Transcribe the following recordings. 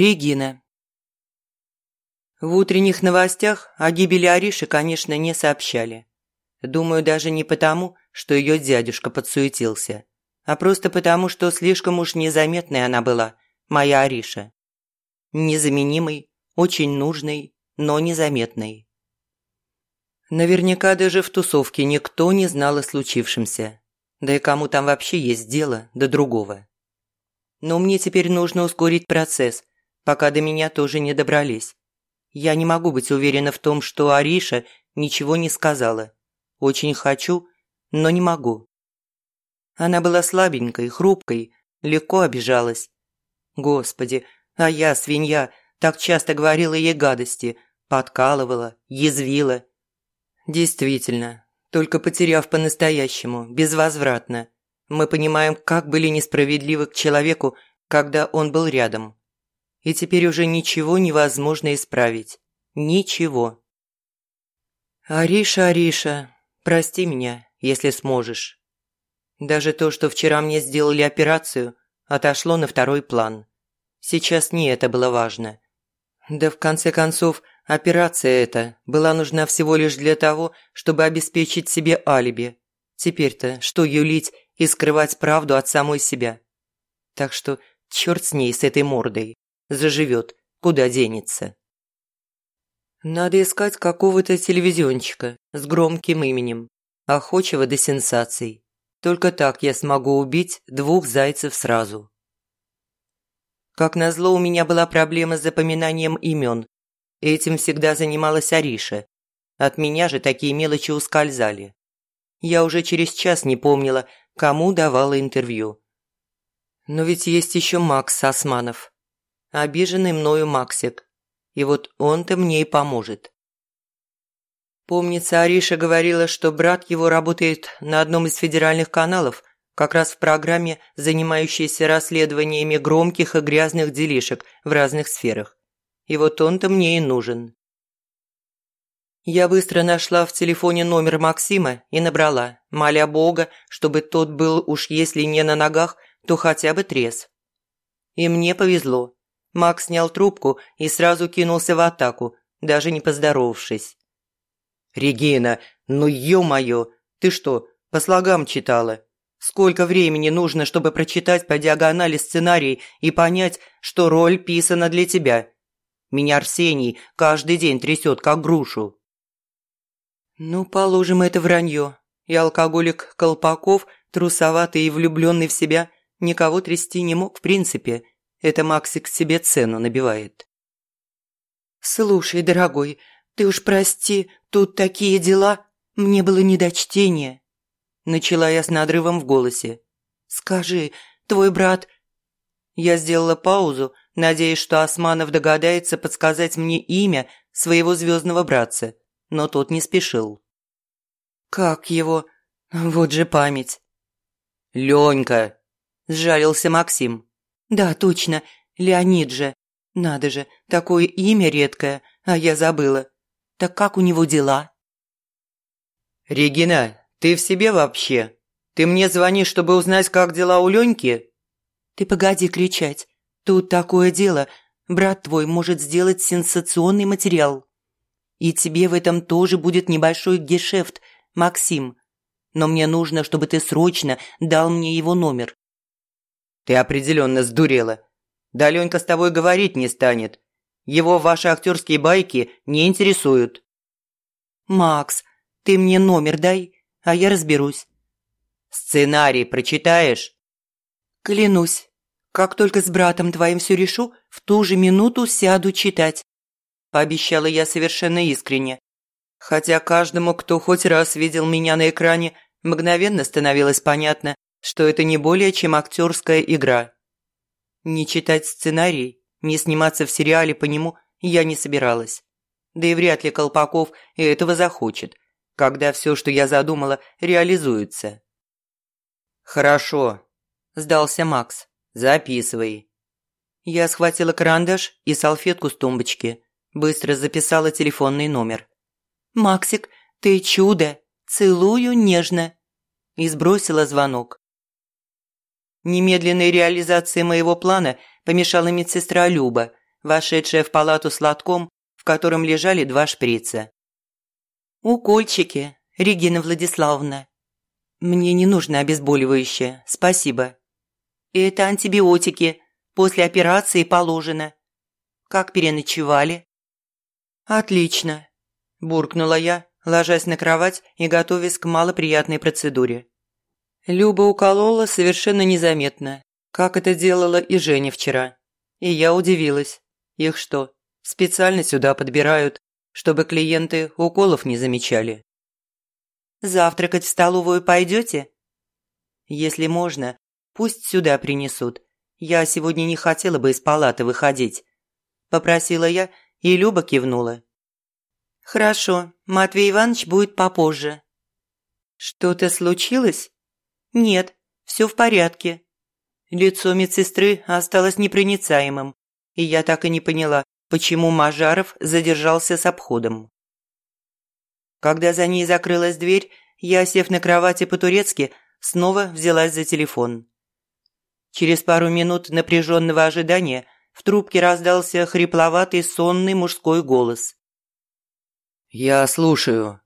Регина. В утренних новостях о гибели Ариши, конечно, не сообщали. Думаю, даже не потому, что ее дядюшка подсуетился, а просто потому, что слишком уж незаметной она была, моя Ариша. Незаменимой, очень нужной, но незаметной. Наверняка даже в тусовке никто не знал о случившемся. Да и кому там вообще есть дело до другого. Но мне теперь нужно ускорить процесс, пока до меня тоже не добрались. Я не могу быть уверена в том, что Ариша ничего не сказала. Очень хочу, но не могу. Она была слабенькой, хрупкой, легко обижалась. Господи, а я, свинья, так часто говорила ей гадости, подкалывала, язвила. Действительно, только потеряв по-настоящему, безвозвратно, мы понимаем, как были несправедливы к человеку, когда он был рядом и теперь уже ничего невозможно исправить. Ничего. Ариша, Ариша, прости меня, если сможешь. Даже то, что вчера мне сделали операцию, отошло на второй план. Сейчас не это было важно. Да в конце концов, операция эта была нужна всего лишь для того, чтобы обеспечить себе алиби. Теперь-то что юлить и скрывать правду от самой себя? Так что черт с ней, с этой мордой заживет, куда денется. Надо искать какого-то телевизиончика с громким именем, охочего до сенсаций. Только так я смогу убить двух зайцев сразу. Как назло, у меня была проблема с запоминанием имен. Этим всегда занималась Ариша. От меня же такие мелочи ускользали. Я уже через час не помнила, кому давала интервью. Но ведь есть еще Макс Османов обиженный мною Максик. И вот он-то мне и поможет. Помнится, Ариша говорила, что брат его работает на одном из федеральных каналов, как раз в программе, занимающейся расследованиями громких и грязных делишек в разных сферах. И вот он-то мне и нужен. Я быстро нашла в телефоне номер Максима и набрала, моля Бога, чтобы тот был уж если не на ногах, то хотя бы трезв. И мне повезло. Макс снял трубку и сразу кинулся в атаку, даже не поздоровавшись. «Регина, ну ё-моё, ты что, по слогам читала? Сколько времени нужно, чтобы прочитать по диагонали сценарий и понять, что роль писана для тебя? Меня Арсений каждый день трясет, как грушу». «Ну, положим, это вранье. И алкоголик Колпаков, трусоватый и влюбленный в себя, никого трясти не мог в принципе. Это Максик себе цену набивает. «Слушай, дорогой, ты уж прости, тут такие дела. Мне было не до чтения». Начала я с надрывом в голосе. «Скажи, твой брат...» Я сделала паузу, надеясь, что Османов догадается подсказать мне имя своего звездного братца, но тот не спешил. «Как его? Вот же память!» «Ленька!» – сжалился Максим. «Да, точно, Леонид же. Надо же, такое имя редкое, а я забыла. Так как у него дела?» «Регина, ты в себе вообще? Ты мне звонишь, чтобы узнать, как дела у Леньки?» «Ты погоди кричать. Тут такое дело. Брат твой может сделать сенсационный материал. И тебе в этом тоже будет небольшой гешефт, Максим. Но мне нужно, чтобы ты срочно дал мне его номер. Ты определенно сдурела. Да Ленька с тобой говорить не станет. Его ваши актерские байки не интересуют. Макс, ты мне номер дай, а я разберусь. Сценарий прочитаешь? Клянусь, как только с братом твоим все решу, в ту же минуту сяду читать. Пообещала я совершенно искренне. Хотя каждому, кто хоть раз видел меня на экране, мгновенно становилось понятно, что это не более чем актерская игра. Не читать сценарий, не сниматься в сериале по нему я не собиралась. Да и вряд ли Колпаков этого захочет, когда все, что я задумала, реализуется. «Хорошо», – сдался Макс. «Записывай». Я схватила карандаш и салфетку с тумбочки, быстро записала телефонный номер. «Максик, ты чудо! Целую нежно!» И сбросила звонок. Немедленной реализации моего плана помешала медсестра Люба, вошедшая в палату с лотком, в котором лежали два шприца. «Укольчики, Регина Владиславовна». «Мне не нужно обезболивающее, спасибо». «Это антибиотики, после операции положено». «Как переночевали?» «Отлично», – буркнула я, ложась на кровать и готовясь к малоприятной процедуре. Люба уколола совершенно незаметно, как это делала и Женя вчера. И я удивилась. Их что, специально сюда подбирают, чтобы клиенты уколов не замечали? «Завтракать в столовую пойдете?» «Если можно, пусть сюда принесут. Я сегодня не хотела бы из палаты выходить», – попросила я, и Люба кивнула. «Хорошо, Матвей Иванович будет попозже». «Что-то случилось?» «Нет, все в порядке». Лицо медсестры осталось непроницаемым, и я так и не поняла, почему Мажаров задержался с обходом. Когда за ней закрылась дверь, я, сев на кровати по-турецки, снова взялась за телефон. Через пару минут напряженного ожидания в трубке раздался хрипловатый сонный мужской голос. «Я слушаю».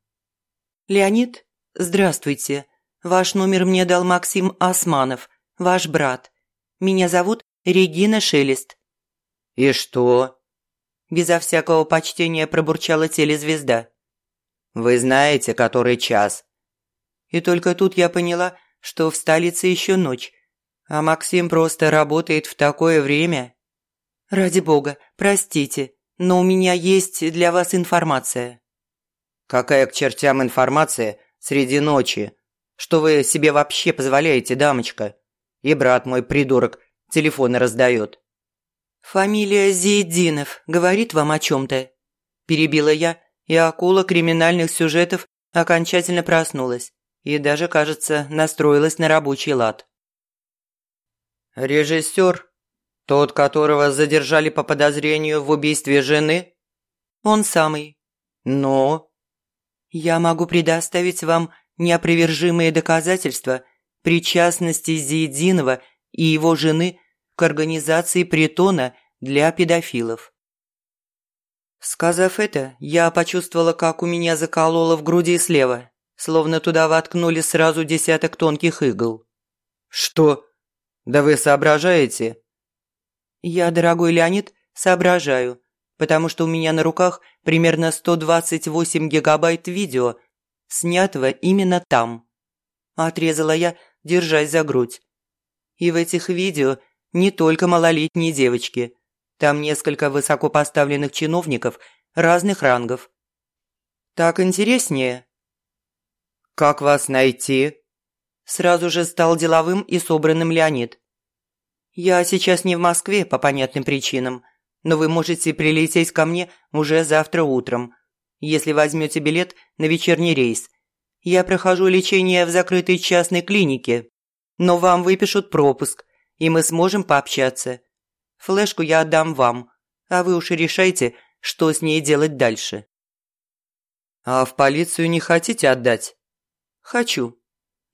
«Леонид, здравствуйте. Ваш номер мне дал Максим Османов, ваш брат. Меня зовут Регина Шелест». «И что?» Безо всякого почтения пробурчала телезвезда. «Вы знаете, который час?» И только тут я поняла, что в столице еще ночь, а Максим просто работает в такое время. «Ради бога, простите, но у меня есть для вас информация». «Какая к чертям информация среди ночи?» Что вы себе вообще позволяете, дамочка? И брат мой, придурок, телефоны раздает». «Фамилия Зейдинов говорит вам о чем-то?» Перебила я, и акула криминальных сюжетов окончательно проснулась и даже, кажется, настроилась на рабочий лад. «Режиссер? Тот, которого задержали по подозрению в убийстве жены?» «Он самый». «Но?» «Я могу предоставить вам неопровержимые доказательства причастности Зиединова и его жены к организации притона для педофилов. Сказав это, я почувствовала, как у меня закололо в груди слева, словно туда воткнули сразу десяток тонких игл. «Что? Да вы соображаете?» «Я, дорогой Леонид, соображаю, потому что у меня на руках примерно 128 гигабайт видео снятого именно там. Отрезала я, держась за грудь. И в этих видео не только малолетние девочки. Там несколько высокопоставленных чиновников разных рангов. Так интереснее. «Как вас найти?» Сразу же стал деловым и собранным Леонид. «Я сейчас не в Москве по понятным причинам, но вы можете прилететь ко мне уже завтра утром если возьмете билет на вечерний рейс. Я прохожу лечение в закрытой частной клинике, но вам выпишут пропуск, и мы сможем пообщаться. Флешку я отдам вам, а вы уж и решайте, что с ней делать дальше». «А в полицию не хотите отдать?» «Хочу.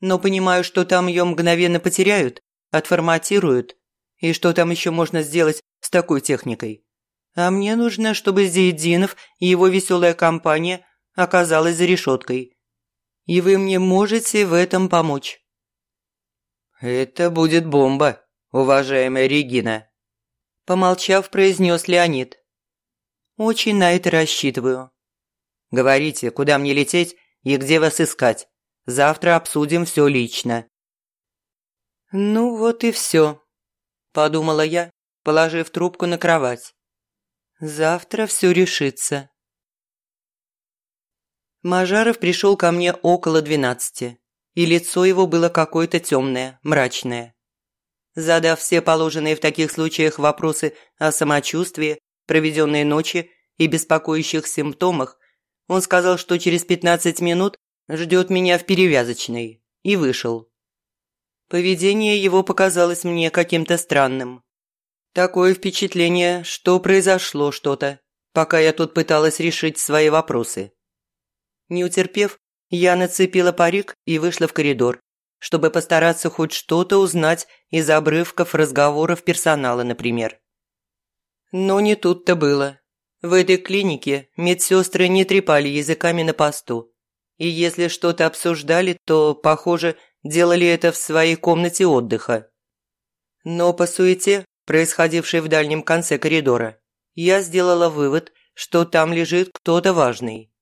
Но понимаю, что там ее мгновенно потеряют, отформатируют. И что там еще можно сделать с такой техникой? А мне нужно, чтобы Зейдинов и его веселая компания оказалась за решеткой. И вы мне можете в этом помочь». «Это будет бомба, уважаемая Регина», – помолчав, произнес Леонид. «Очень на это рассчитываю». «Говорите, куда мне лететь и где вас искать. Завтра обсудим все лично». «Ну вот и все», – подумала я, положив трубку на кровать. Завтра все решится. Мажаров пришел ко мне около двенадцати, и лицо его было какое-то темное, мрачное. Задав все положенные в таких случаях вопросы о самочувствии, проведенной ночи и беспокоящих симптомах, он сказал, что через пятнадцать минут ждет меня в перевязочной, и вышел. Поведение его показалось мне каким-то странным. Такое впечатление, что произошло что-то, пока я тут пыталась решить свои вопросы. Не утерпев, я нацепила парик и вышла в коридор, чтобы постараться хоть что-то узнать из обрывков разговоров персонала, например. Но не тут-то было. В этой клинике медсестры не трепали языками на посту. И если что-то обсуждали, то, похоже, делали это в своей комнате отдыха. Но по суете, происходившей в дальнем конце коридора, я сделала вывод, что там лежит кто-то важный.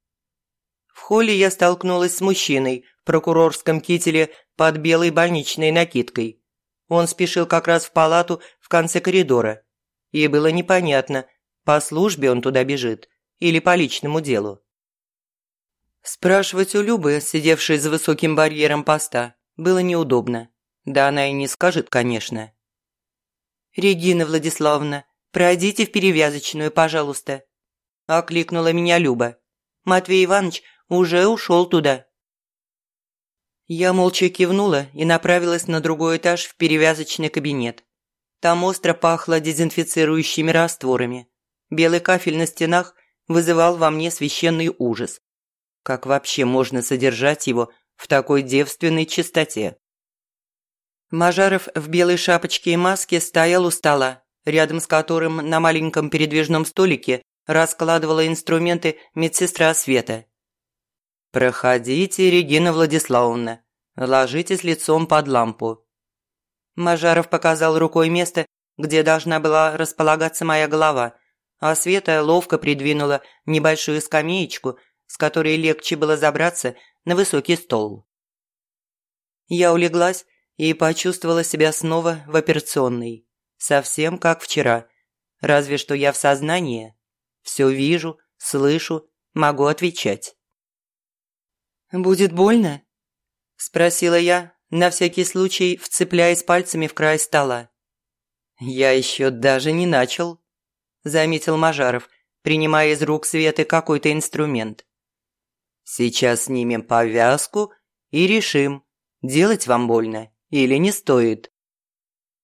В холле я столкнулась с мужчиной в прокурорском кителе под белой больничной накидкой. Он спешил как раз в палату в конце коридора. И было непонятно, по службе он туда бежит или по личному делу. Спрашивать у Любы, сидевшей за высоким барьером поста, было неудобно. Да она и не скажет, конечно. «Регина Владиславовна, пройдите в перевязочную, пожалуйста», – окликнула меня Люба. «Матвей Иванович уже ушел туда». Я молча кивнула и направилась на другой этаж в перевязочный кабинет. Там остро пахло дезинфицирующими растворами. Белый кафель на стенах вызывал во мне священный ужас. Как вообще можно содержать его в такой девственной чистоте? Мажаров в белой шапочке и маске стоял у стола, рядом с которым на маленьком передвижном столике раскладывала инструменты медсестра Света. «Проходите, Регина Владиславовна, ложитесь лицом под лампу». Мажаров показал рукой место, где должна была располагаться моя голова, а Света ловко придвинула небольшую скамеечку, с которой легче было забраться на высокий стол. Я улеглась и почувствовала себя снова в операционной, совсем как вчера, разве что я в сознании, все вижу, слышу, могу отвечать. «Будет больно?» – спросила я, на всякий случай вцепляясь пальцами в край стола. «Я еще даже не начал», – заметил Мажаров, принимая из рук Светы какой-то инструмент. «Сейчас снимем повязку и решим, делать вам больно или не стоит».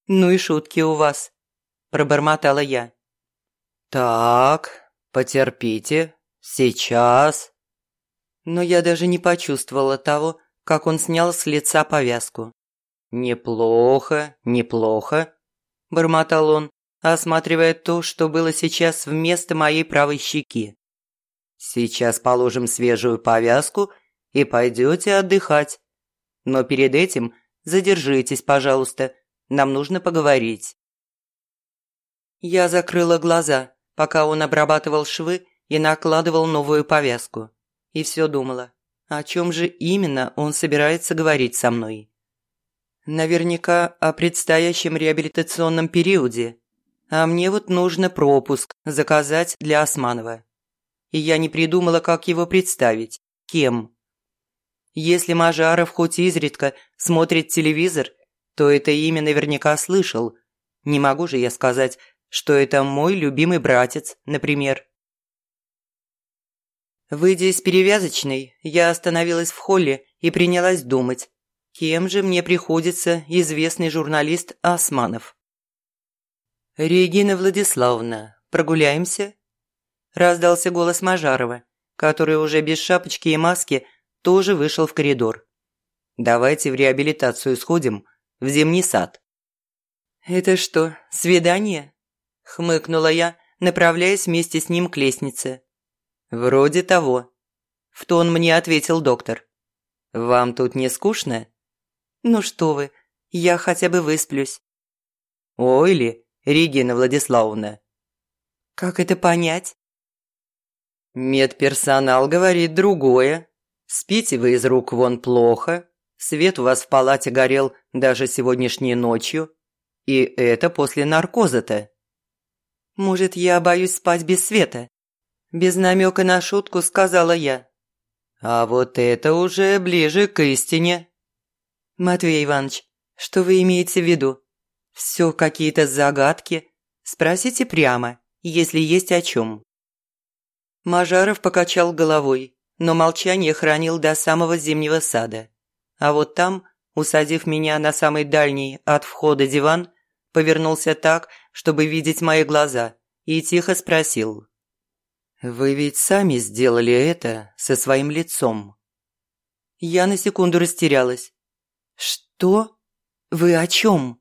«Ну и шутки у вас», – пробормотала я. «Так, потерпите, сейчас», но я даже не почувствовала того, как он снял с лица повязку. «Неплохо, неплохо», – бормотал он, осматривая то, что было сейчас вместо моей правой щеки. «Сейчас положим свежую повязку и пойдете отдыхать. Но перед этим задержитесь, пожалуйста, нам нужно поговорить». Я закрыла глаза, пока он обрабатывал швы и накладывал новую повязку и все думала, о чем же именно он собирается говорить со мной. Наверняка о предстоящем реабилитационном периоде, а мне вот нужно пропуск заказать для Османова. И я не придумала, как его представить, кем. Если Мажаров хоть изредка смотрит телевизор, то это имя наверняка слышал. Не могу же я сказать, что это мой любимый братец, например. Выйдя из перевязочной, я остановилась в холле и принялась думать, кем же мне приходится известный журналист Османов. «Регина Владиславовна, прогуляемся?» Раздался голос Мажарова, который уже без шапочки и маски тоже вышел в коридор. «Давайте в реабилитацию сходим, в зимний сад». «Это что, свидание?» – хмыкнула я, направляясь вместе с ним к лестнице. «Вроде того», – в тон мне ответил доктор. «Вам тут не скучно?» «Ну что вы, я хотя бы высплюсь». «Ой ли, Регина Владиславовна». «Как это понять?» «Медперсонал говорит другое. Спите вы из рук вон плохо. Свет у вас в палате горел даже сегодняшней ночью. И это после наркоза-то». «Может, я боюсь спать без света?» Без намека на шутку сказала я. А вот это уже ближе к истине. Матвей Иванович, что вы имеете в виду? Все какие-то загадки? Спросите прямо, если есть о чем. Мажаров покачал головой, но молчание хранил до самого зимнего сада. А вот там, усадив меня на самый дальний от входа диван, повернулся так, чтобы видеть мои глаза, и тихо спросил. «Вы ведь сами сделали это со своим лицом». Я на секунду растерялась. «Что? Вы о чем?»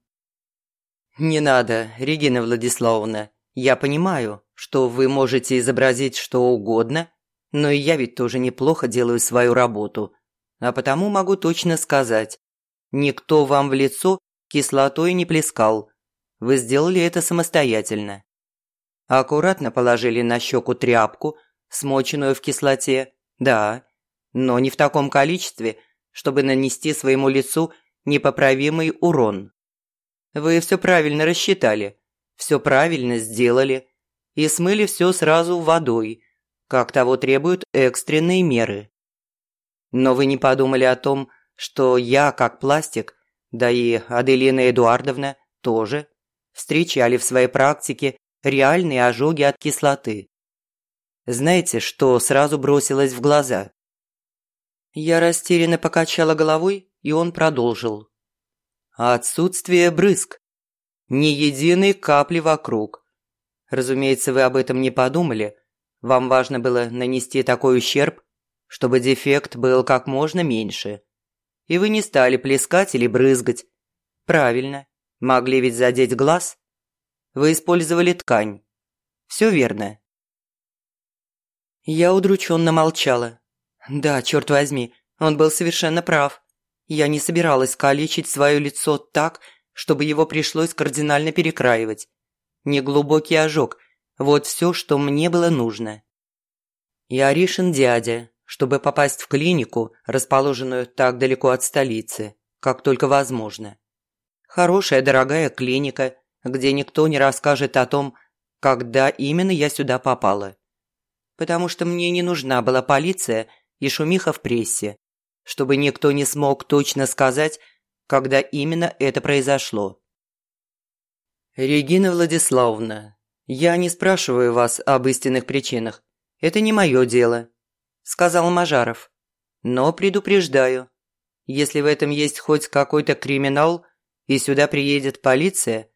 «Не надо, Регина Владиславовна. Я понимаю, что вы можете изобразить что угодно, но и я ведь тоже неплохо делаю свою работу, а потому могу точно сказать, никто вам в лицо кислотой не плескал. Вы сделали это самостоятельно. Аккуратно положили на щеку тряпку, смоченную в кислоте, да, но не в таком количестве, чтобы нанести своему лицу непоправимый урон. Вы все правильно рассчитали, все правильно сделали и смыли все сразу водой, как того требуют экстренные меры. Но вы не подумали о том, что я, как пластик, да и Аделина Эдуардовна тоже, встречали в своей практике реальные ожоги от кислоты. Знаете, что сразу бросилось в глаза? Я растерянно покачала головой, и он продолжил. Отсутствие брызг. Ни единой капли вокруг. Разумеется, вы об этом не подумали. Вам важно было нанести такой ущерб, чтобы дефект был как можно меньше. И вы не стали плескать или брызгать. Правильно. Могли ведь задеть глаз. Вы использовали ткань. Все верно. Я удрученно молчала. Да, черт возьми, он был совершенно прав. Я не собиралась калечить свое лицо так, чтобы его пришлось кардинально перекраивать. Неглубокий ожог – вот все, что мне было нужно. И Аришин дядя, чтобы попасть в клинику, расположенную так далеко от столицы, как только возможно. Хорошая, дорогая клиника, где никто не расскажет о том, когда именно я сюда попала. Потому что мне не нужна была полиция и шумиха в прессе чтобы никто не смог точно сказать, когда именно это произошло. «Регина Владиславовна, я не спрашиваю вас об истинных причинах. Это не мое дело», – сказал Мажаров. «Но предупреждаю, если в этом есть хоть какой-то криминал и сюда приедет полиция,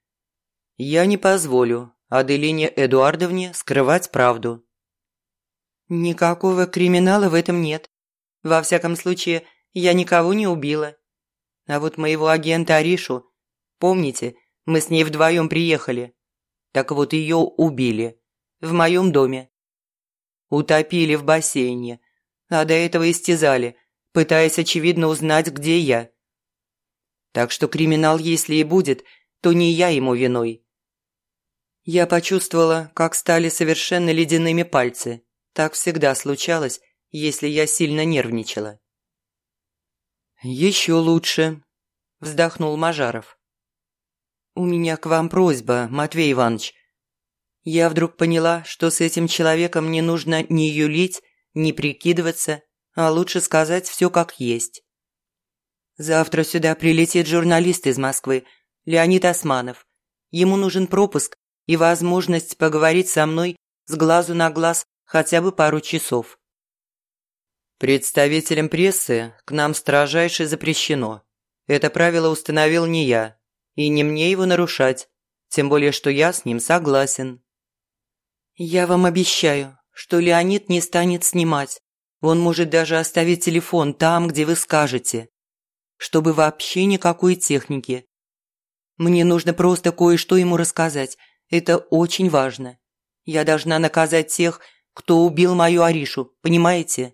я не позволю Аделине Эдуардовне скрывать правду». «Никакого криминала в этом нет», во всяком случае, я никого не убила. А вот моего агента Аришу, помните, мы с ней вдвоем приехали. Так вот ее убили. В моем доме. Утопили в бассейне. А до этого истязали, пытаясь, очевидно, узнать, где я. Так что криминал, если и будет, то не я ему виной. Я почувствовала, как стали совершенно ледяными пальцы. Так всегда случалось, если я сильно нервничала. «Еще лучше», – вздохнул Мажаров. «У меня к вам просьба, Матвей Иванович. Я вдруг поняла, что с этим человеком не нужно ни юлить, ни прикидываться, а лучше сказать все как есть. Завтра сюда прилетит журналист из Москвы, Леонид Османов. Ему нужен пропуск и возможность поговорить со мной с глазу на глаз хотя бы пару часов. Представителям прессы к нам строжайше запрещено. Это правило установил не я, и не мне его нарушать, тем более что я с ним согласен. Я вам обещаю, что Леонид не станет снимать. Он может даже оставить телефон там, где вы скажете. Чтобы вообще никакой техники. Мне нужно просто кое-что ему рассказать. Это очень важно. Я должна наказать тех, кто убил мою Аришу, понимаете?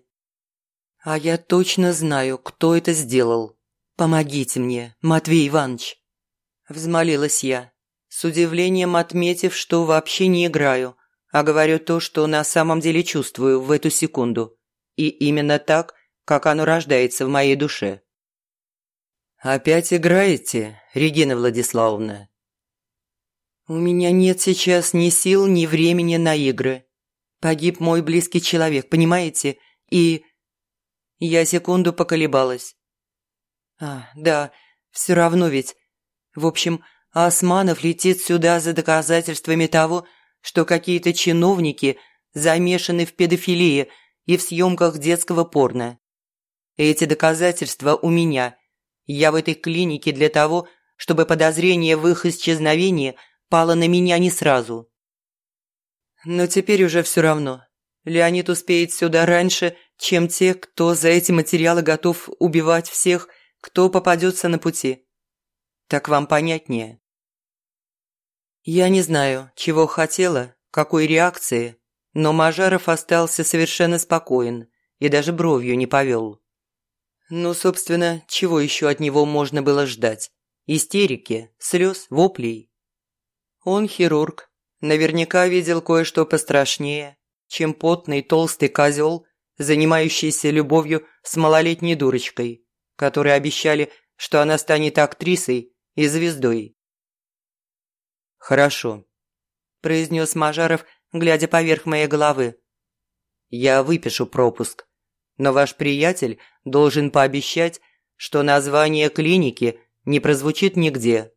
«А я точно знаю, кто это сделал. Помогите мне, Матвей Иванович!» Взмолилась я, с удивлением отметив, что вообще не играю, а говорю то, что на самом деле чувствую в эту секунду. И именно так, как оно рождается в моей душе. «Опять играете, Регина Владиславовна?» «У меня нет сейчас ни сил, ни времени на игры. Погиб мой близкий человек, понимаете? И я секунду поколебалась. А, да, все равно ведь. В общем, Османов летит сюда за доказательствами того, что какие-то чиновники замешаны в педофилии и в съемках детского порно. Эти доказательства у меня. Я в этой клинике для того, чтобы подозрение в их исчезновении пало на меня не сразу. Но теперь уже все равно. Леонид успеет сюда раньше, чем те, кто за эти материалы готов убивать всех, кто попадется на пути. Так вам понятнее. Я не знаю, чего хотела, какой реакции, но Мажаров остался совершенно спокоен и даже бровью не повел. Ну, собственно, чего еще от него можно было ждать? Истерики, слез, воплей. Он хирург, наверняка видел кое-что пострашнее, чем потный толстый козел, занимающийся любовью с малолетней дурочкой, которой обещали, что она станет актрисой и звездой. «Хорошо», – произнес Мажаров, глядя поверх моей головы. «Я выпишу пропуск, но ваш приятель должен пообещать, что название клиники не прозвучит нигде.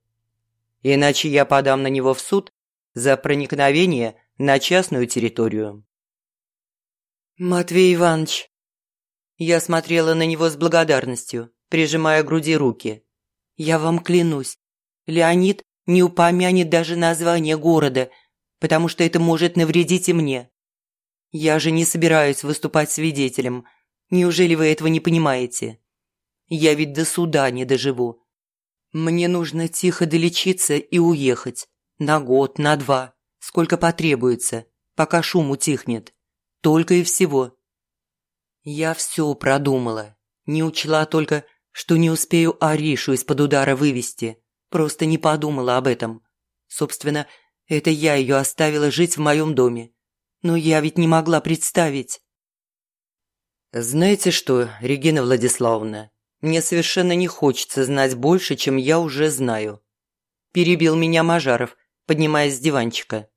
Иначе я подам на него в суд за проникновение на частную территорию. «Матвей Иванович!» Я смотрела на него с благодарностью, прижимая к груди руки. «Я вам клянусь, Леонид не упомянет даже название города, потому что это может навредить и мне. Я же не собираюсь выступать свидетелем, Неужели вы этого не понимаете? Я ведь до суда не доживу. Мне нужно тихо долечиться и уехать. На год, на два. Сколько потребуется, пока шум утихнет. Только и всего. Я все продумала. Не учла только, что не успею Аришу из-под удара вывести. Просто не подумала об этом. Собственно, это я ее оставила жить в моем доме. Но я ведь не могла представить. «Знаете что, Регина Владиславовна, мне совершенно не хочется знать больше, чем я уже знаю». Перебил меня Мажаров, поднимаясь с диванчика.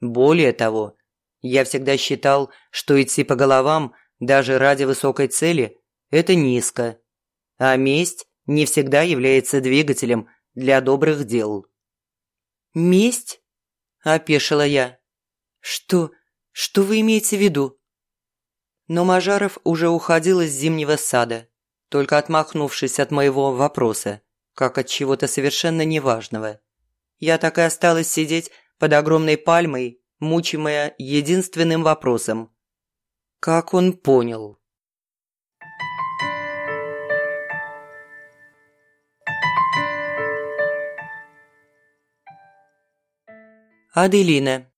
Более того, я всегда считал, что идти по головам даже ради высокой цели – это низко. А месть не всегда является двигателем для добрых дел. «Месть?» – опешила я. «Что? Что вы имеете в виду?» Но Мажаров уже уходил из зимнего сада, только отмахнувшись от моего вопроса, как от чего-то совершенно неважного. Я так и осталась сидеть под огромной пальмой, мучимая единственным вопросом. Как он понял? Аделина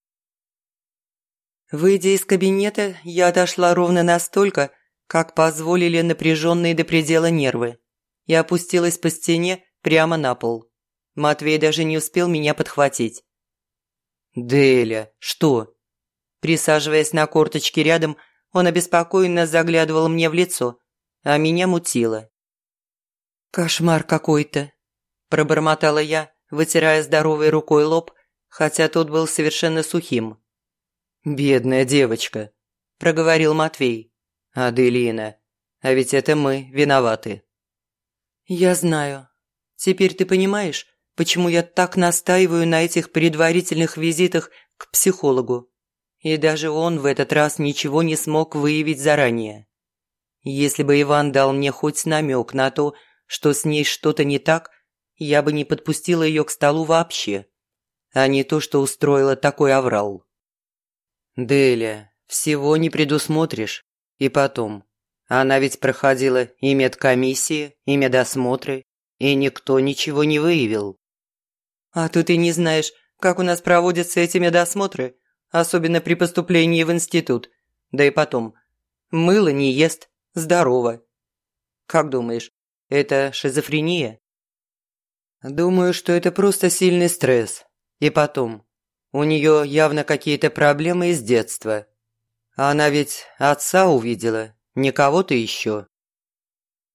Выйдя из кабинета, я отошла ровно настолько, как позволили напряженные до предела нервы, и опустилась по стене прямо на пол. Матвей даже не успел меня подхватить. «Деля, что?» Присаживаясь на корточки рядом, он обеспокоенно заглядывал мне в лицо, а меня мутило. «Кошмар какой-то», – пробормотала я, вытирая здоровой рукой лоб, хотя тот был совершенно сухим. «Бедная девочка», – проговорил Матвей. «Аделина, а ведь это мы виноваты». «Я знаю. Теперь ты понимаешь, почему я так настаиваю на этих предварительных визитах к психологу? И даже он в этот раз ничего не смог выявить заранее. Если бы Иван дал мне хоть намек на то, что с ней что-то не так, я бы не подпустила ее к столу вообще, а не то, что устроила такой аврал». «Деля, всего не предусмотришь. И потом, она ведь проходила и медкомиссии, и медосмотры, и никто ничего не выявил». «А то ты не знаешь, как у нас проводятся эти медосмотры, особенно при поступлении в институт. Да и потом, мыло не ест, здорово. Как думаешь, это шизофрения?» «Думаю, что это просто сильный стресс. И потом, у нее явно какие-то проблемы из детства. Она ведь отца увидела, не кого-то еще.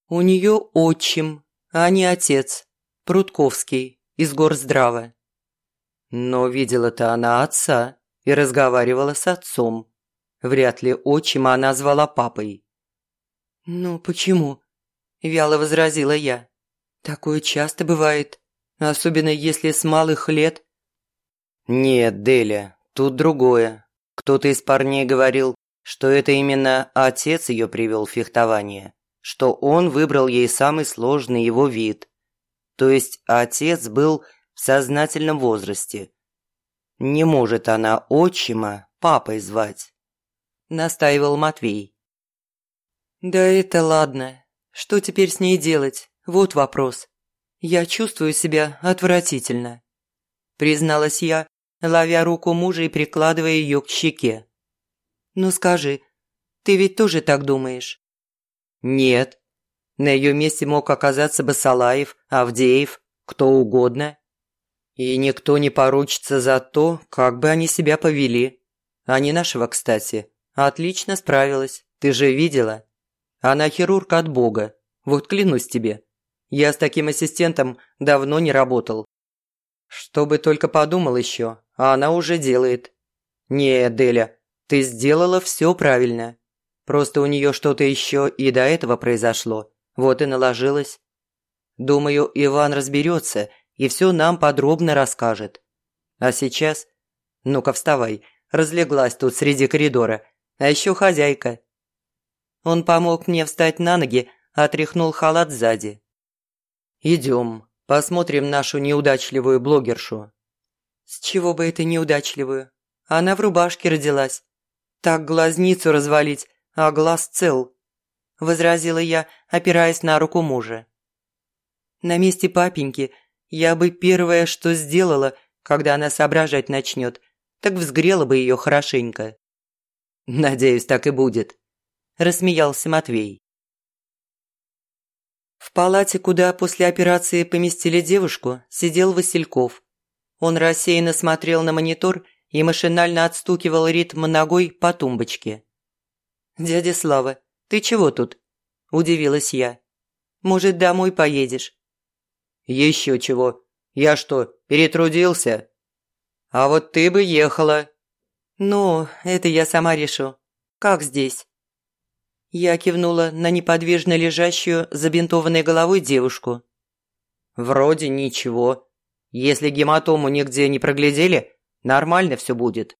У нее отчим, а не отец, Прутковский, из Горздрава. Но видела-то она отца и разговаривала с отцом. Вряд ли отчима она звала папой. «Ну почему?» – вяло возразила я. «Такое часто бывает, особенно если с малых лет «Нет, Деля, тут другое. Кто-то из парней говорил, что это именно отец ее привел в фехтование, что он выбрал ей самый сложный его вид. То есть отец был в сознательном возрасте. Не может она отчима папой звать», – настаивал Матвей. «Да это ладно. Что теперь с ней делать? Вот вопрос. Я чувствую себя отвратительно». призналась я, ловя руку мужа и прикладывая ее к щеке. «Ну скажи, ты ведь тоже так думаешь?» «Нет. На ее месте мог оказаться Басалаев, Авдеев, кто угодно. И никто не поручится за то, как бы они себя повели. Они нашего, кстати. Отлично справилась, ты же видела. Она хирург от бога, вот клянусь тебе. Я с таким ассистентом давно не работал. Что бы только подумал еще, а она уже делает. Не, Деля, ты сделала все правильно. Просто у нее что-то еще и до этого произошло, вот и наложилось. Думаю, Иван разберется и все нам подробно расскажет. А сейчас... Ну-ка вставай, разлеглась тут среди коридора. А еще хозяйка. Он помог мне встать на ноги, отряхнул халат сзади. «Идем, посмотрим нашу неудачливую блогершу». «С чего бы это неудачливую? Она в рубашке родилась. Так глазницу развалить, а глаз цел», – возразила я, опираясь на руку мужа. «На месте папеньки я бы первое, что сделала, когда она соображать начнет, так взгрела бы ее хорошенько». «Надеюсь, так и будет», – рассмеялся Матвей. В палате, куда после операции поместили девушку, сидел Васильков. Он рассеянно смотрел на монитор и машинально отстукивал ритм ногой по тумбочке. «Дядя Слава, ты чего тут?» – удивилась я. «Может, домой поедешь?» «Еще чего. Я что, перетрудился?» «А вот ты бы ехала». «Ну, это я сама решу. Как здесь?» Я кивнула на неподвижно лежащую, забинтованной головой девушку. «Вроде ничего. Если гематому нигде не проглядели, нормально все будет».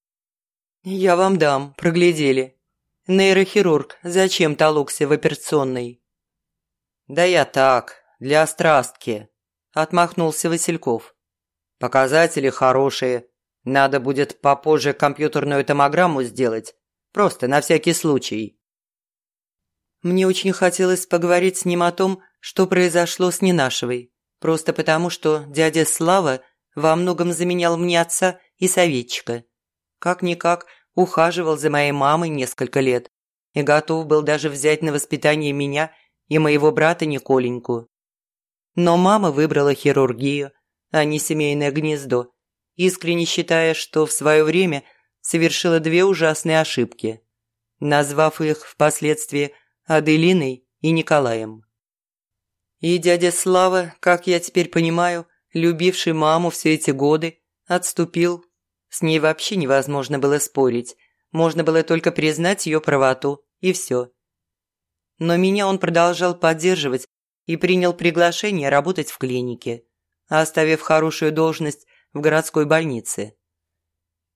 «Я вам дам, проглядели. Нейрохирург зачем толокся в операционной?» «Да я так, для страстки», – отмахнулся Васильков. «Показатели хорошие. Надо будет попозже компьютерную томограмму сделать. Просто на всякий случай». Мне очень хотелось поговорить с ним о том, что произошло с Ненашевой. Просто потому, что дядя Слава во многом заменял мне отца и советчика. Как-никак ухаживал за моей мамой несколько лет и готов был даже взять на воспитание меня и моего брата Николеньку. Но мама выбрала хирургию, а не семейное гнездо, искренне считая, что в свое время совершила две ужасные ошибки, назвав их впоследствии Аделиной и Николаем. И дядя Слава, как я теперь понимаю, любивший маму все эти годы, отступил. С ней вообще невозможно было спорить, можно было только признать ее правоту, и все. Но меня он продолжал поддерживать и принял приглашение работать в клинике, оставив хорошую должность в городской больнице.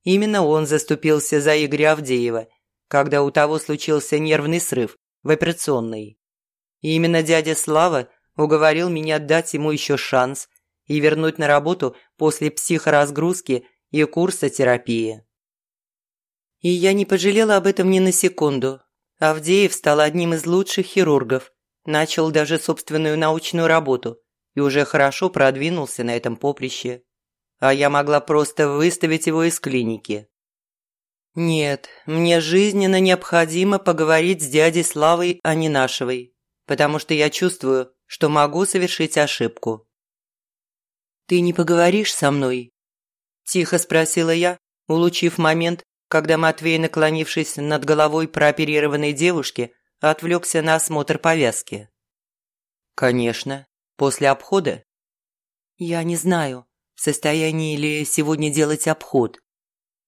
Именно он заступился за Игоря Авдеева, когда у того случился нервный срыв в операционной. И именно дядя Слава уговорил меня дать ему еще шанс и вернуть на работу после психоразгрузки и курса терапии. И я не пожалела об этом ни на секунду. Авдеев стал одним из лучших хирургов, начал даже собственную научную работу и уже хорошо продвинулся на этом поприще. А я могла просто выставить его из клиники. «Нет, мне жизненно необходимо поговорить с дядей Славой, а не нашей, потому что я чувствую, что могу совершить ошибку». «Ты не поговоришь со мной?» – тихо спросила я, улучив момент, когда Матвей, наклонившись над головой прооперированной девушки, отвлекся на осмотр повязки. «Конечно. После обхода?» «Я не знаю, в состоянии ли сегодня делать обход.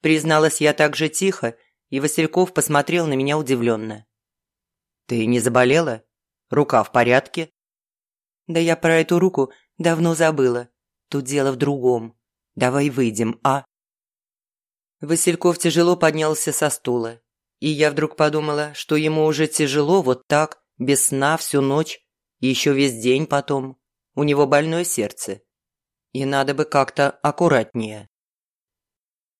Призналась я так же тихо, и Васильков посмотрел на меня удивленно. «Ты не заболела? Рука в порядке?» «Да я про эту руку давно забыла. Тут дело в другом. Давай выйдем, а?» Васильков тяжело поднялся со стула. И я вдруг подумала, что ему уже тяжело вот так, без сна всю ночь, и еще весь день потом. У него больное сердце. И надо бы как-то аккуратнее.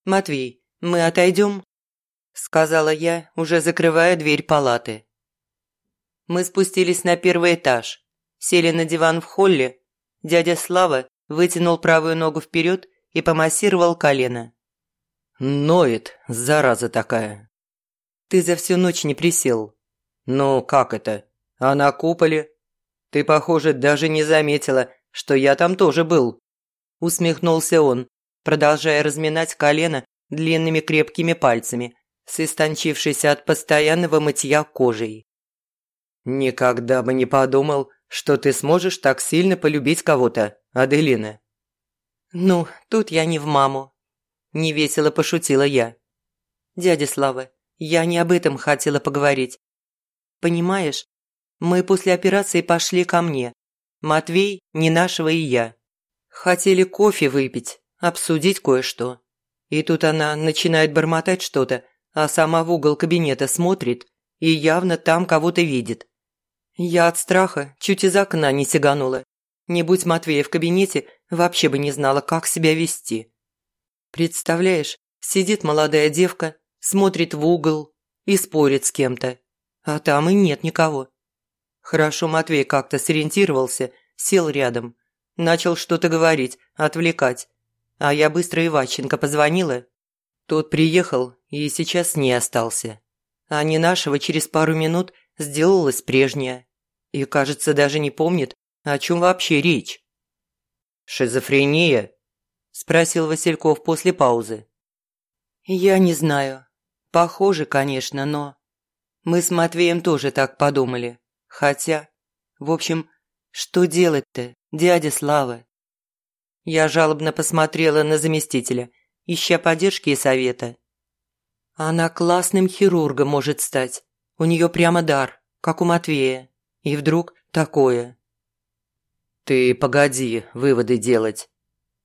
«Матвей, мы отойдем?» – сказала я, уже закрывая дверь палаты. Мы спустились на первый этаж, сели на диван в холле. Дядя Слава вытянул правую ногу вперед и помассировал колено. «Ноет, зараза такая». «Ты за всю ночь не присел». «Ну, как это? А на куполе? Ты, похоже, даже не заметила, что я там тоже был». Усмехнулся он, продолжая разминать колено длинными крепкими пальцами, с истончившейся от постоянного мытья кожей. «Никогда бы не подумал, что ты сможешь так сильно полюбить кого-то, Аделина». «Ну, тут я не в маму», – невесело пошутила я. «Дядя Слава, я не об этом хотела поговорить. Понимаешь, мы после операции пошли ко мне. Матвей, не нашего и я. Хотели кофе выпить, обсудить кое-что. И тут она начинает бормотать что-то, а сама в угол кабинета смотрит и явно там кого-то видит. Я от страха чуть из окна не сиганула. Не будь Матвея в кабинете, вообще бы не знала, как себя вести. Представляешь, сидит молодая девка, смотрит в угол и спорит с кем-то, а там и нет никого. Хорошо Матвей как-то сориентировался, сел рядом, начал что-то говорить, отвлекать. А я быстро Иваченко позвонила. Тот приехал и сейчас не остался. А не нашего через пару минут сделалась прежняя. И, кажется, даже не помнит, о чем вообще речь. «Шизофрения?» – спросил Васильков после паузы. «Я не знаю. Похоже, конечно, но...» Мы с Матвеем тоже так подумали. Хотя... В общем, что делать-то, дядя Слава? Я жалобно посмотрела на заместителя, ища поддержки и совета. Она классным хирургом может стать. У нее прямо дар, как у Матвея. И вдруг такое. «Ты погоди выводы делать».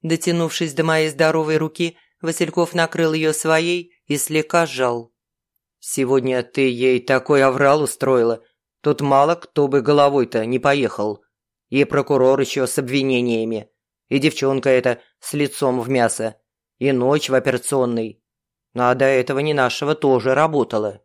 Дотянувшись до моей здоровой руки, Васильков накрыл ее своей и слегка сжал. «Сегодня ты ей такой аврал устроила. Тут мало кто бы головой-то не поехал. И прокурор еще с обвинениями и девчонка эта с лицом в мясо, и ночь в операционной. А до этого не нашего тоже работала.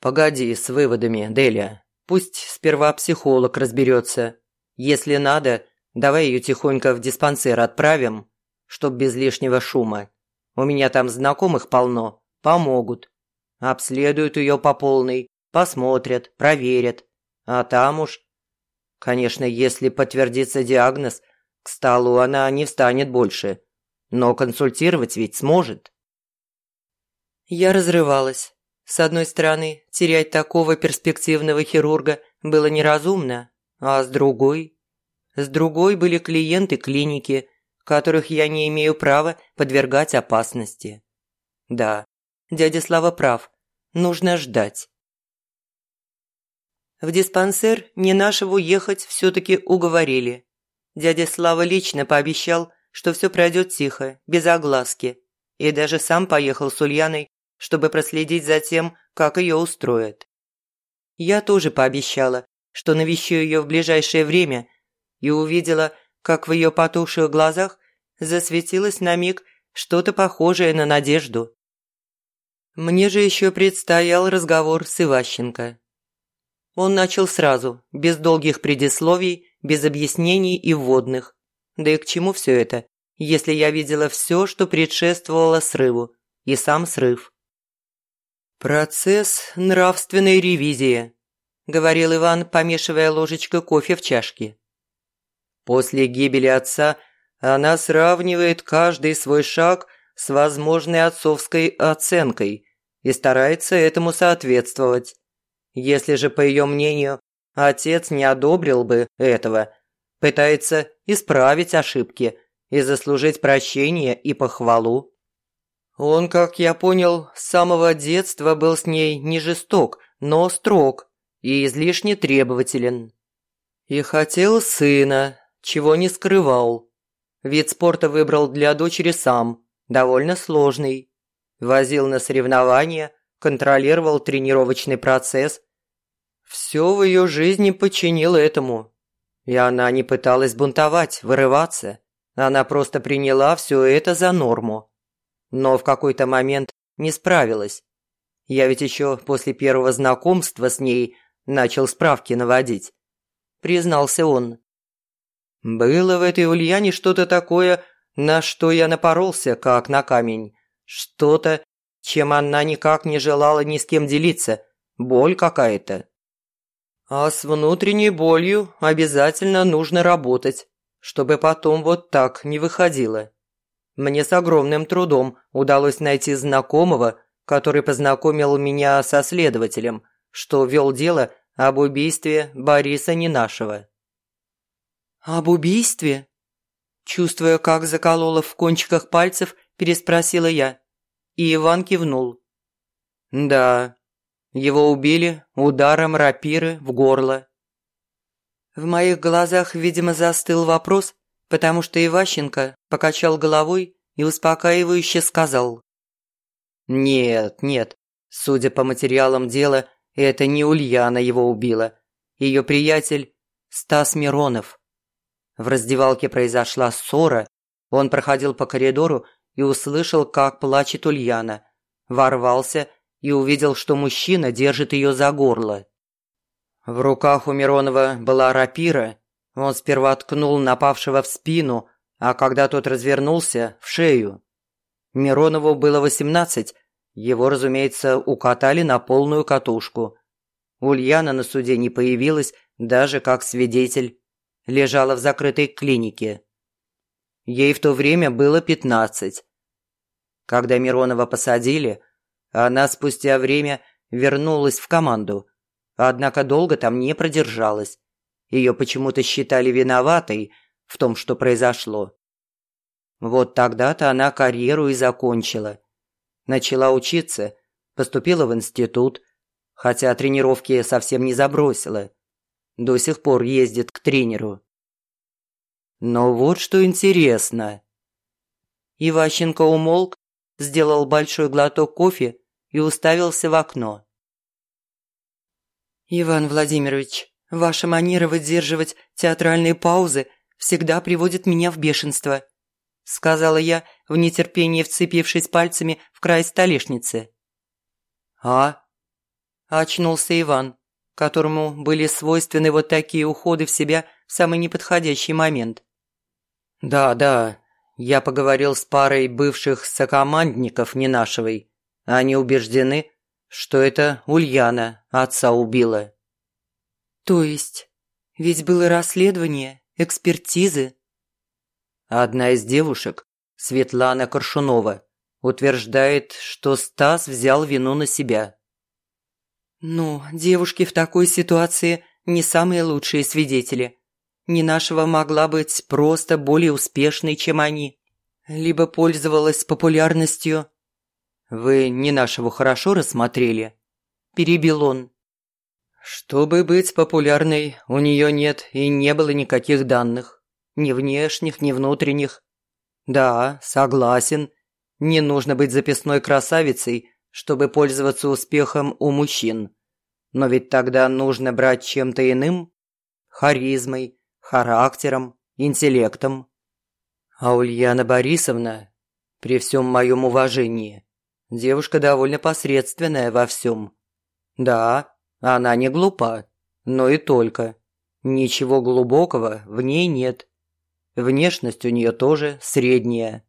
Погоди с выводами, Деля. Пусть сперва психолог разберется. Если надо, давай ее тихонько в диспансер отправим, чтоб без лишнего шума. У меня там знакомых полно, помогут. Обследуют ее по полной, посмотрят, проверят. А там уж... Конечно, если подтвердится диагноз, к столу она не встанет больше, но консультировать ведь сможет. Я разрывалась. С одной стороны, терять такого перспективного хирурга было неразумно, а с другой... С другой были клиенты клиники, которых я не имею права подвергать опасности. Да, дядя Слава прав, нужно ждать. В диспансер не нашего ехать все-таки уговорили. Дядя Слава лично пообещал, что все пройдет тихо, без огласки, и даже сам поехал с Ульяной, чтобы проследить за тем, как ее устроят. Я тоже пообещала, что навещу ее в ближайшее время, и увидела, как в ее потухших глазах засветилось на миг что-то похожее на надежду. Мне же еще предстоял разговор с Иващенко. Он начал сразу, без долгих предисловий, без объяснений и вводных. Да и к чему все это, если я видела все, что предшествовало срыву, и сам срыв? «Процесс нравственной ревизии», – говорил Иван, помешивая ложечкой кофе в чашке. «После гибели отца она сравнивает каждый свой шаг с возможной отцовской оценкой и старается этому соответствовать. Если же, по ее мнению, Отец не одобрил бы этого. Пытается исправить ошибки и заслужить прощение и похвалу. Он, как я понял, с самого детства был с ней не жесток, но строг и излишне требователен. И хотел сына, чего не скрывал. Вид спорта выбрал для дочери сам, довольно сложный. Возил на соревнования, контролировал тренировочный процесс – все в ее жизни подчинило этому. И она не пыталась бунтовать, вырываться. Она просто приняла все это за норму. Но в какой-то момент не справилась. Я ведь еще после первого знакомства с ней начал справки наводить. Признался он. Было в этой Ульяне что-то такое на что я напоролся, как на камень. Что-то, чем она никак не желала ни с кем делиться. Боль какая-то. А с внутренней болью обязательно нужно работать, чтобы потом вот так не выходило. Мне с огромным трудом удалось найти знакомого, который познакомил меня со следователем, что вел дело об убийстве Бориса Ненашева. «Об убийстве?» Чувствуя, как заколола в кончиках пальцев, переспросила я. И Иван кивнул. «Да, его убили ударом рапиры в горло». В моих глазах, видимо, застыл вопрос, потому что Иващенко покачал головой и успокаивающе сказал. «Нет, нет, судя по материалам дела, это не Ульяна его убила. Ее приятель Стас Миронов». В раздевалке произошла ссора. Он проходил по коридору и услышал, как плачет Ульяна. Ворвался и увидел, что мужчина держит ее за горло. В руках у Миронова была рапира. Он сперва ткнул напавшего в спину, а когда тот развернулся – в шею. Миронову было восемнадцать, его, разумеется, укатали на полную катушку. Ульяна на суде не появилась даже как свидетель лежала в закрытой клинике. Ей в то время было пятнадцать. Когда Миронова посадили, она спустя время вернулась в команду, однако долго там не продержалась. Ее почему-то считали виноватой в том, что произошло. Вот тогда-то она карьеру и закончила. Начала учиться, поступила в институт, хотя тренировки совсем не забросила до сих пор ездит к тренеру. Но вот что интересно. Иващенко умолк, сделал большой глоток кофе и уставился в окно. «Иван Владимирович, ваша манера выдерживать театральные паузы всегда приводит меня в бешенство», сказала я, в нетерпении вцепившись пальцами в край столешницы. «А?» – очнулся Иван которому были свойственны вот такие уходы в себя в самый неподходящий момент. «Да, да, я поговорил с парой бывших сокомандников Ненашевой. Они убеждены, что это Ульяна отца убила». «То есть? Ведь было расследование, экспертизы?» Одна из девушек, Светлана Коршунова, утверждает, что Стас взял вину на себя. Ну, девушки в такой ситуации не самые лучшие свидетели. Не нашего могла быть просто более успешной, чем они. Либо пользовалась популярностью. «Вы не нашего хорошо рассмотрели?» – перебил он. «Чтобы быть популярной, у нее нет и не было никаких данных. Ни внешних, ни внутренних. Да, согласен, не нужно быть записной красавицей, чтобы пользоваться успехом у мужчин. Но ведь тогда нужно брать чем-то иным – харизмой, характером, интеллектом. А Ульяна Борисовна, при всем моем уважении, девушка довольно посредственная во всем. Да, она не глупа, но и только. Ничего глубокого в ней нет. Внешность у нее тоже средняя.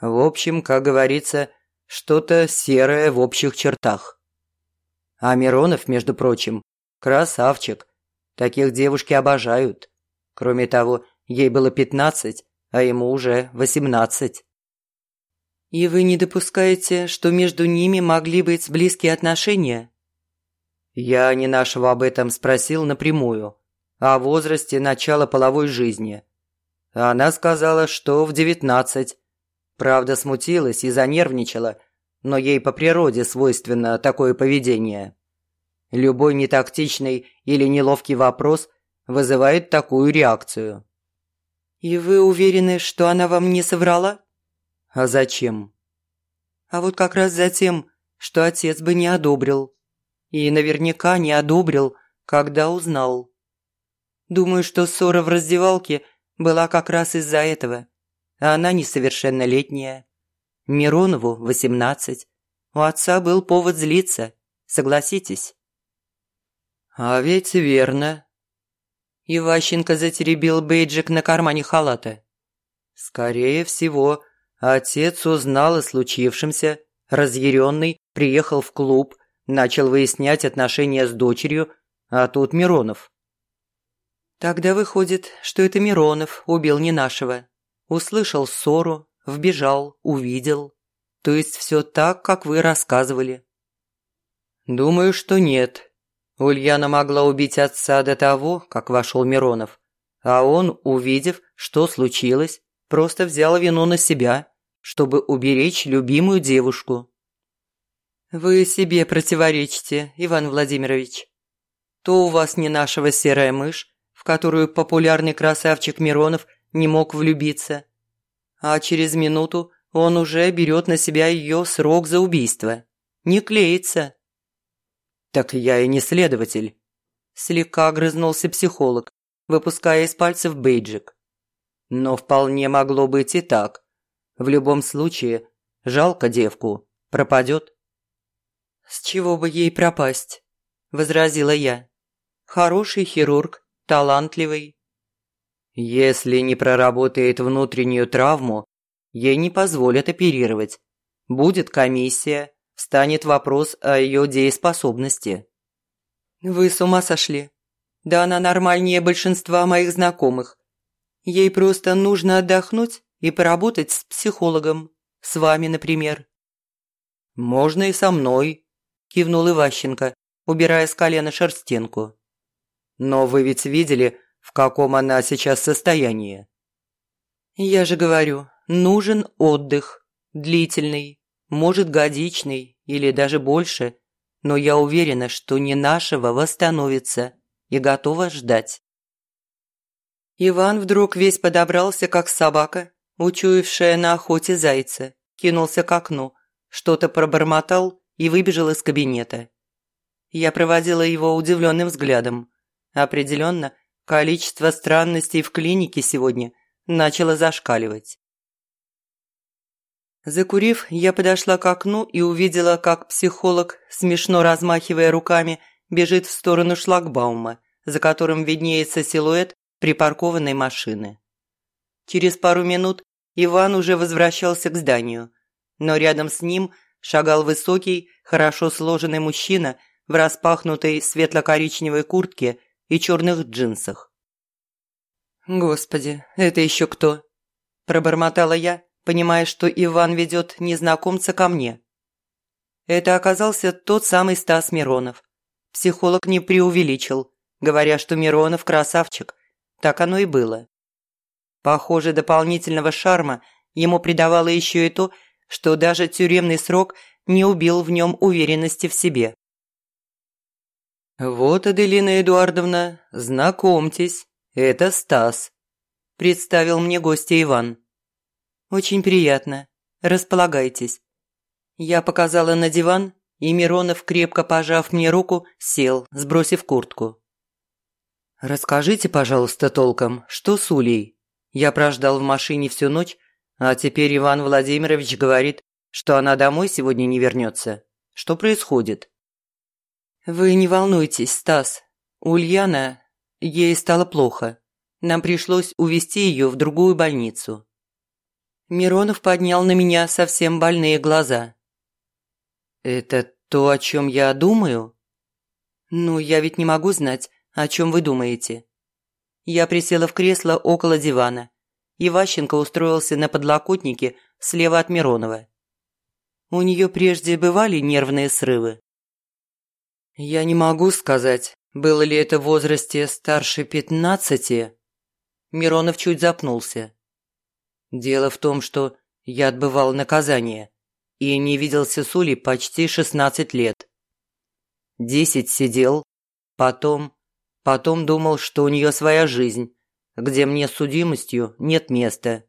В общем, как говорится, что-то серое в общих чертах. А Миронов, между прочим, красавчик. Таких девушки обожают. Кроме того, ей было пятнадцать, а ему уже восемнадцать. «И вы не допускаете, что между ними могли быть близкие отношения?» Я не нашего об этом спросил напрямую, о возрасте начала половой жизни. Она сказала, что в девятнадцать, Правда, смутилась и занервничала, но ей по природе свойственно такое поведение. Любой нетактичный или неловкий вопрос вызывает такую реакцию. «И вы уверены, что она вам не соврала?» «А зачем?» «А вот как раз за тем, что отец бы не одобрил. И наверняка не одобрил, когда узнал. Думаю, что ссора в раздевалке была как раз из-за этого она несовершеннолетняя. Миронову восемнадцать. У отца был повод злиться, согласитесь. А ведь верно. Иващенко затеребил бейджик на кармане халата. Скорее всего, отец узнал о случившемся, разъяренный, приехал в клуб, начал выяснять отношения с дочерью, а тут Миронов. Тогда выходит, что это Миронов убил не нашего. Услышал ссору, вбежал, увидел. То есть все так, как вы рассказывали. Думаю, что нет. Ульяна могла убить отца до того, как вошел Миронов. А он, увидев, что случилось, просто взял вину на себя, чтобы уберечь любимую девушку. «Вы себе противоречите, Иван Владимирович. То у вас не нашего серая мышь, в которую популярный красавчик Миронов не мог влюбиться, а через минуту он уже берет на себя ее срок за убийство. Не клеится». «Так я и не следователь», – слегка огрызнулся психолог, выпуская из пальцев бейджик. Но вполне могло быть и так. В любом случае, жалко девку, пропадет. «С чего бы ей пропасть?» – возразила я. «Хороший хирург, талантливый». «Если не проработает внутреннюю травму, ей не позволят оперировать. Будет комиссия, станет вопрос о ее дееспособности». «Вы с ума сошли? Да она нормальнее большинства моих знакомых. Ей просто нужно отдохнуть и поработать с психологом. С вами, например». «Можно и со мной», – кивнул Иващенко, убирая с колена шерстенку. «Но вы ведь видели, в каком она сейчас состоянии?» «Я же говорю, нужен отдых. Длительный, может, годичный или даже больше. Но я уверена, что не нашего восстановится и готова ждать». Иван вдруг весь подобрался, как собака, учуявшая на охоте зайца, кинулся к окну, что-то пробормотал и выбежал из кабинета. Я проводила его удивленным взглядом. Определенно, количество странностей в клинике сегодня начало зашкаливать. Закурив, я подошла к окну и увидела, как психолог, смешно размахивая руками, бежит в сторону шлагбаума, за которым виднеется силуэт припаркованной машины. Через пару минут Иван уже возвращался к зданию, но рядом с ним шагал высокий, хорошо сложенный мужчина в распахнутой светло-коричневой куртке и черных джинсах. «Господи, это еще кто?» – пробормотала я, понимая, что Иван ведет незнакомца ко мне. Это оказался тот самый Стас Миронов. Психолог не преувеличил, говоря, что Миронов красавчик, так оно и было. Похоже, дополнительного шарма ему придавало еще и то, что даже тюремный срок не убил в нем уверенности в себе. «Вот, Аделина Эдуардовна, знакомьтесь, это Стас», – представил мне гостя Иван. «Очень приятно. Располагайтесь». Я показала на диван, и Миронов, крепко пожав мне руку, сел, сбросив куртку. «Расскажите, пожалуйста, толком, что с Улей? Я прождал в машине всю ночь, а теперь Иван Владимирович говорит, что она домой сегодня не вернется. Что происходит?» «Вы не волнуйтесь, Стас. Ульяна... Ей стало плохо. Нам пришлось увезти ее в другую больницу». Миронов поднял на меня совсем больные глаза. «Это то, о чем я думаю?» «Ну, я ведь не могу знать, о чем вы думаете?» Я присела в кресло около дивана. И Ващенко устроился на подлокотнике слева от Миронова. У нее прежде бывали нервные срывы? Я не могу сказать, было ли это в возрасте старше пятнадцати. Миронов чуть запнулся. Дело в том, что я отбывал наказание и не виделся с Улей почти шестнадцать лет. Десять сидел, потом Потом думал, что у нее своя жизнь, где мне судимостью нет места.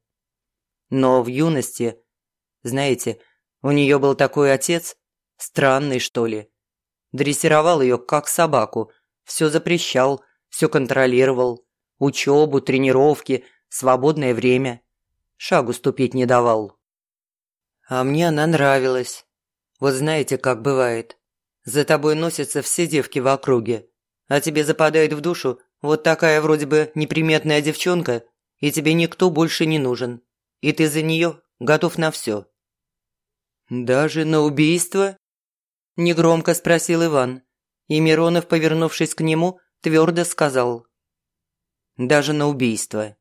Но в юности, знаете, у нее был такой отец, странный что ли. Дрессировал ее как собаку, все запрещал, все контролировал. Учебу, тренировки, свободное время. Шагу ступить не давал. А мне она нравилась. Вот знаете, как бывает. За тобой носятся все девки в округе а тебе западает в душу вот такая вроде бы неприметная девчонка, и тебе никто больше не нужен. и ты за нее готов на все». «Даже на убийство?» – негромко спросил Иван, и Миронов, повернувшись к нему, твердо сказал. «Даже на убийство».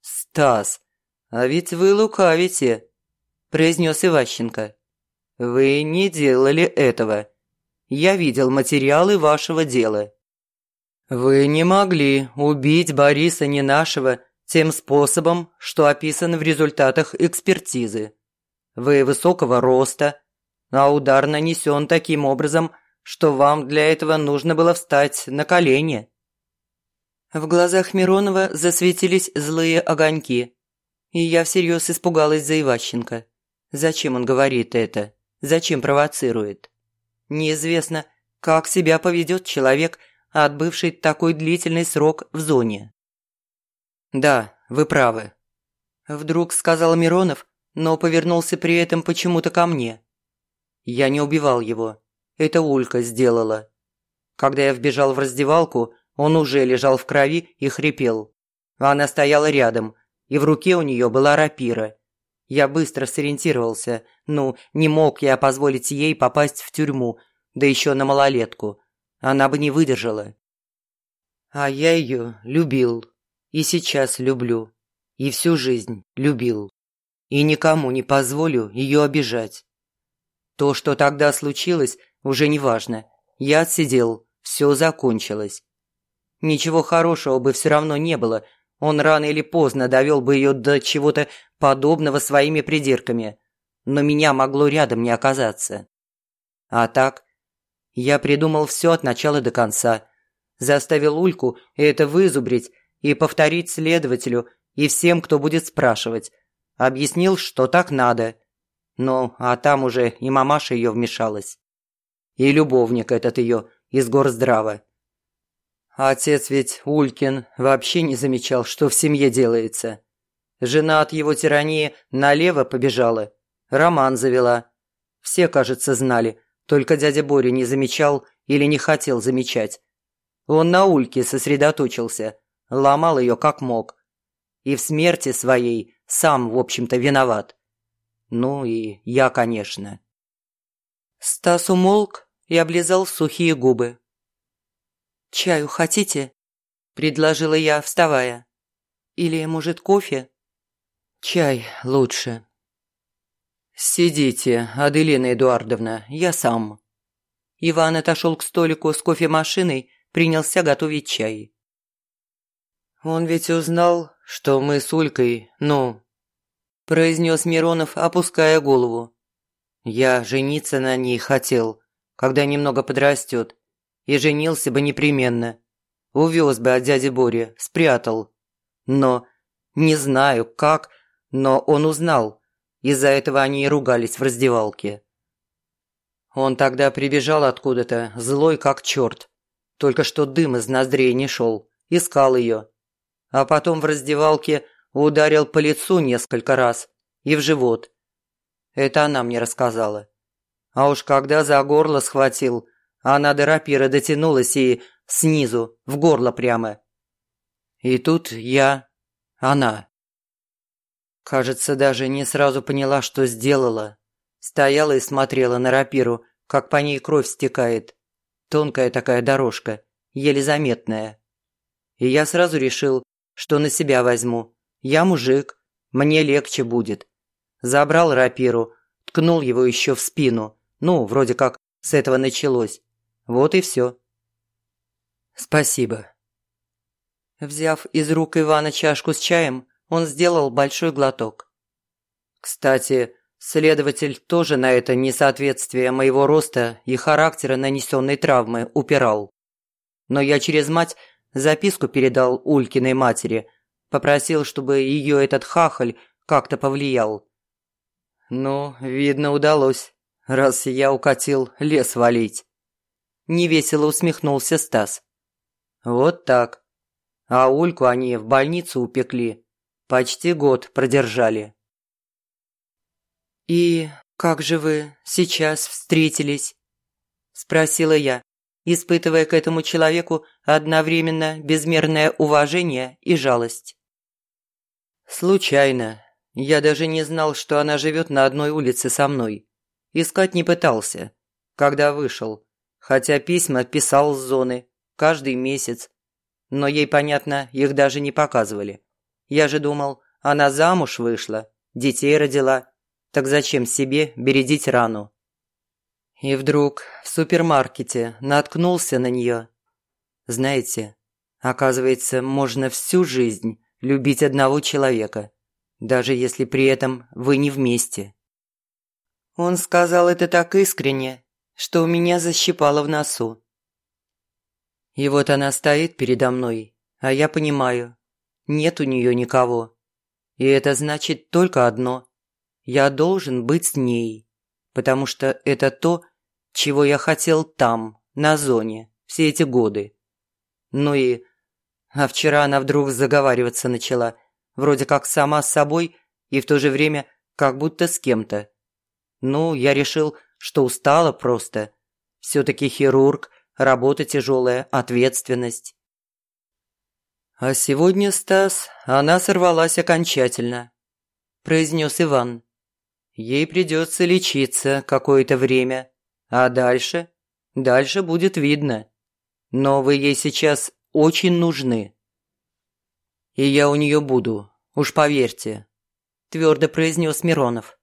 «Стас, а ведь вы лукавите», – произнес Иващенко. «Вы не делали этого. Я видел материалы вашего дела». «Вы не могли убить Бориса Ненашева тем способом, что описан в результатах экспертизы. Вы высокого роста, а удар нанесен таким образом, что вам для этого нужно было встать на колени». В глазах Миронова засветились злые огоньки, и я всерьез испугалась за Иващенко. Зачем он говорит это? Зачем провоцирует? Неизвестно, как себя поведет человек – отбывший такой длительный срок в зоне. «Да, вы правы», – вдруг сказал Миронов, но повернулся при этом почему-то ко мне. Я не убивал его. Это Улька сделала. Когда я вбежал в раздевалку, он уже лежал в крови и хрипел. Она стояла рядом, и в руке у нее была рапира. Я быстро сориентировался. Ну, не мог я позволить ей попасть в тюрьму, да еще на малолетку. Она бы не выдержала. А я ее любил. И сейчас люблю. И всю жизнь любил. И никому не позволю ее обижать. То, что тогда случилось, уже не важно. Я отсидел, все закончилось. Ничего хорошего бы все равно не было. Он рано или поздно довел бы ее до чего-то подобного своими придирками. Но меня могло рядом не оказаться. А так, я придумал все от начала до конца. Заставил Ульку это вызубрить и повторить следователю и всем, кто будет спрашивать. Объяснил, что так надо. Ну, а там уже и мамаша ее вмешалась. И любовник этот ее из горздрава. Отец ведь, Улькин, вообще не замечал, что в семье делается. Жена от его тирании налево побежала, роман завела. Все, кажется, знали, только дядя Боря не замечал или не хотел замечать. Он на Ульке сосредоточился, ломал ее как мог. И в смерти своей сам, в общем-то, виноват. Ну и я, конечно. Стас умолк и облизал сухие губы. «Чаю хотите?» – предложила я, вставая. «Или, может, кофе?» «Чай лучше», «Сидите, Аделина Эдуардовна, я сам». Иван отошел к столику с кофемашиной, принялся готовить чай. «Он ведь узнал, что мы с Улькой, ну...» произнес Миронов, опуская голову. «Я жениться на ней хотел, когда немного подрастет, и женился бы непременно. Увез бы от дяди Бори, спрятал. Но не знаю, как, но он узнал, из-за этого они и ругались в раздевалке. Он тогда прибежал откуда-то, злой как черт. Только что дым из ноздрей не шел. Искал ее. А потом в раздевалке ударил по лицу несколько раз и в живот. Это она мне рассказала. А уж когда за горло схватил, она до рапира дотянулась и снизу, в горло прямо. И тут я... она. Кажется, даже не сразу поняла, что сделала. Стояла и смотрела на рапиру, как по ней кровь стекает. Тонкая такая дорожка, еле заметная. И я сразу решил, что на себя возьму. Я мужик, мне легче будет. Забрал рапиру, ткнул его еще в спину. Ну, вроде как с этого началось. Вот и все. Спасибо. Взяв из рук Ивана чашку с чаем, он сделал большой глоток. Кстати, следователь тоже на это несоответствие моего роста и характера нанесенной травмы упирал. Но я через мать записку передал Улькиной матери, попросил, чтобы ее этот хахаль как-то повлиял. Ну, видно, удалось, раз я укатил лес валить. Невесело усмехнулся Стас. Вот так. А Ульку они в больницу упекли. Почти год продержали. «И как же вы сейчас встретились?» – спросила я, испытывая к этому человеку одновременно безмерное уважение и жалость. «Случайно. Я даже не знал, что она живет на одной улице со мной. Искать не пытался, когда вышел, хотя письма писал с зоны каждый месяц. Но ей, понятно, их даже не показывали. Я же думал, она замуж вышла, детей родила. Так зачем себе бередить рану? И вдруг в супермаркете наткнулся на нее. Знаете, оказывается, можно всю жизнь любить одного человека, даже если при этом вы не вместе. Он сказал это так искренне, что у меня защипало в носу. И вот она стоит передо мной, а я понимаю, нет у нее никого. И это значит только одно. Я должен быть с ней, потому что это то, чего я хотел там, на зоне, все эти годы. Ну и... А вчера она вдруг заговариваться начала, вроде как сама с собой и в то же время как будто с кем-то. Ну, я решил, что устала просто. Все-таки хирург, работа тяжелая, ответственность. А сегодня, Стас, она сорвалась окончательно, произнес Иван. Ей придется лечиться какое-то время, а дальше? Дальше будет видно. Но вы ей сейчас очень нужны. И я у нее буду, уж поверьте, твердо произнес Миронов.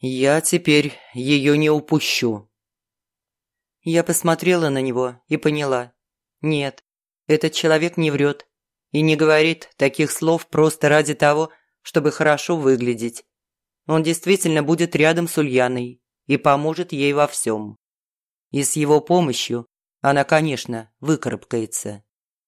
Я теперь ее не упущу. Я посмотрела на него и поняла. Нет, этот человек не врет и не говорит таких слов просто ради того, чтобы хорошо выглядеть. Он действительно будет рядом с Ульяной и поможет ей во всем. И с его помощью она, конечно, выкарабкается.